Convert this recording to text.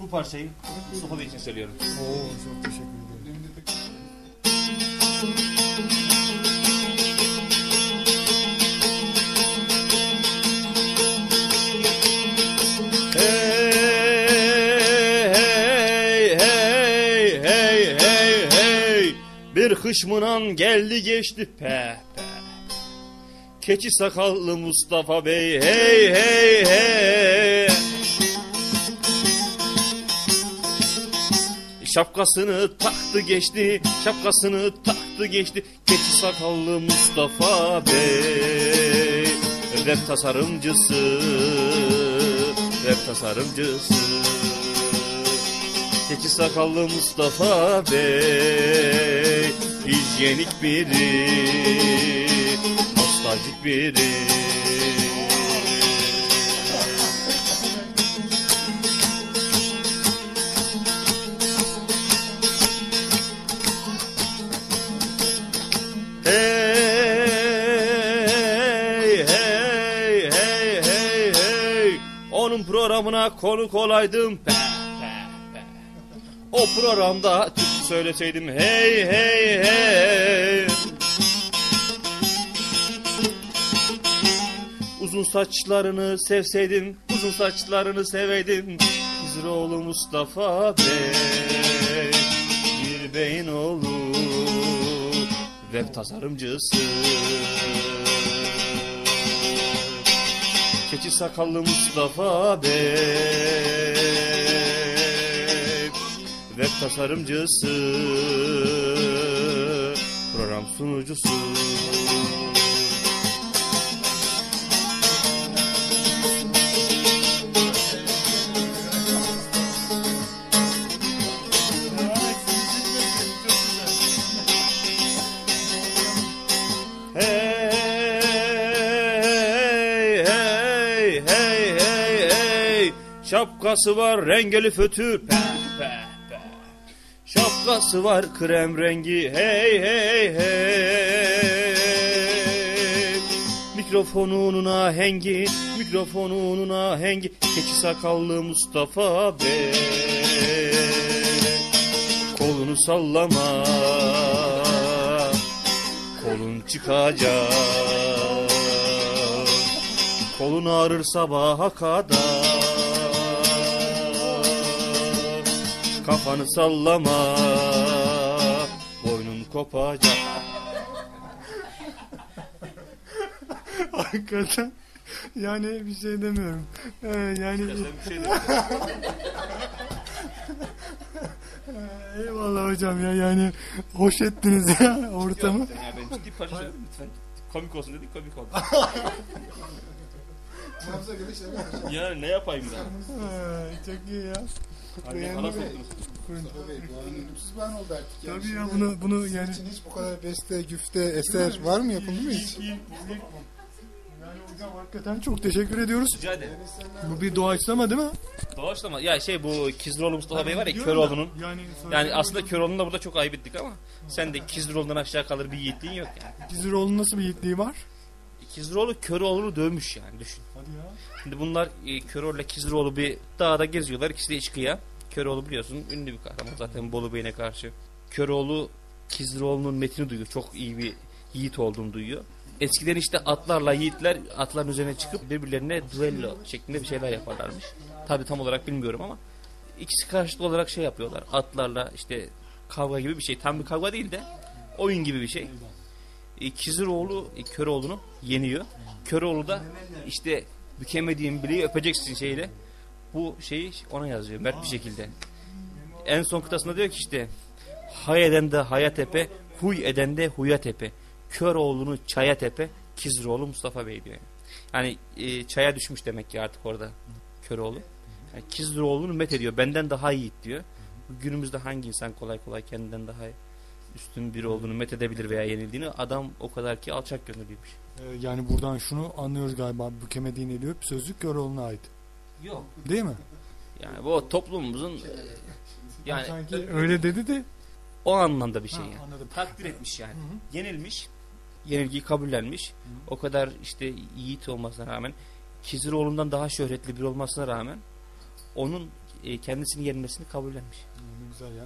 Bu parçayı Mustafa Bey için söylüyorum. Oo çok teşekkür ederim. Hey hey hey hey hey Bir hışmınan geldi geçti. Pe pe. Keçi sakallı Mustafa Bey. Hey hey hey Şapkasını taktı geçti, şapkasını taktı geçti. Keçi sakallı Mustafa Bey, web tasarımcısı, web tasarımcısı. Keçi sakallı Mustafa Bey, hijyenik biri, nostaljik biri. Programına konuk olaydım. Pe, pe, pe. O programda türkü söyleseydim hey hey hey. Uzun saçlarını sevseydim Uzun saçlarını seveydim. Hizroğlu Mustafa Bey Bir beyin olur. Web tasarımcısı Keçi sakallı Mustafa Bey. Web tasarımcısı Program sunucusu Şapkası var rengeli fötür. Şapkası var krem rengi. Hey hey hey. Mikrofonunun ahengi Mikrofonunun ahengi Keçi sakallı Mustafa Bey. Kolunu sallama Kolun çıkacak. Kolun ağrır sabaha kadar Kafanı sallama Boynun kopacak Hakikaten yani bir şey demiyorum. Ee, yani eyvallah hocam ya yani hoş ettiniz ya ortamı. ben ciddi parça lütfen. Komik olsun dedik komik oldu. Ya ne yapayım ben? Ha, çok iyi ya. Bana sordunuz. Tabii oldu artık yani. Tabii ya bunu bunu sizin yani için hiç bu kadar beste, güfte, eser var mı yapıldı mı hiç? Yani hocam hakikaten çok teşekkür ediyoruz. Rica ederim. Bu bir doğaçlama değil mi? Doğaçlama. Ya şey bu Kizroğlu Mustafa Bey var ya Köroğlu'nun. Yani, Yani aslında Köroğlu'nu da burada çok ayıp ettik ama sen de Kizroğlu'ndan aşağı kalır bir yiğitliğin yok yani. Giziroğlu'nun nasıl bir yiğitliği var? Kizroğlu Köroğlu'nu dövmüş yani düşün. Hadi ya. Şimdi bunlar e, Köroğlu ile Kizroğlu bir dağda geziyorlar. İkisi de içkıya. Köroğlu biliyorsun ünlü bir kahraman zaten Bolu Bey'ine karşı. Köroğlu Kizroğlu'nun metini duyuyor. Çok iyi bir yiğit olduğunu duyuyor. Eskiden işte atlarla yiğitler atların üzerine çıkıp birbirlerine duello şeklinde bir şeyler yaparlarmış. Tabi tam olarak bilmiyorum ama ikisi karşılıklı olarak şey yapıyorlar. Atlarla işte kavga gibi bir şey. Tam bir kavga değil de oyun gibi bir şey. E, Kiziroğlu e, Köroğlu'nu yeniyor. Köroğlu da işte bükemediğin bileği öpeceksin şeyle. Bu şeyi ona yazıyor mert bir şekilde. En son kıtasında diyor ki işte hay eden de haya tepe, huy eden de huya tepe. Köroğlu'nu çaya tepe, Kiziroğlu Mustafa Bey diyor. Yani e, çaya düşmüş demek ki artık orada Köroğlu. Yani Kiziroğlu'nu met ediyor. Benden daha yiğit diyor. Günümüzde hangi insan kolay kolay kendinden daha üstün biri olduğunu met edebilir veya yenildiğini adam o kadar ki alçak gönüllüymüş. Ee, yani buradan şunu anlıyoruz galiba bükemediğini ediyor. Sözlük Köroğlu'na ait. Yok. Değil mi? Yani bu toplumumuzun e, yani Sanki öyle dedi de. o anlamda bir şey Ha, yani. anladım. Takdir etmiş yani. Hı hı. Yenilmiş. Yenilgiyi kabullenmiş. O kadar işte yiğit olmasına rağmen Kiziroğlu'ndan daha şöhretli biri olmasına rağmen onun e, kendisini yenmesini kabullenmiş. Ne güzel ya.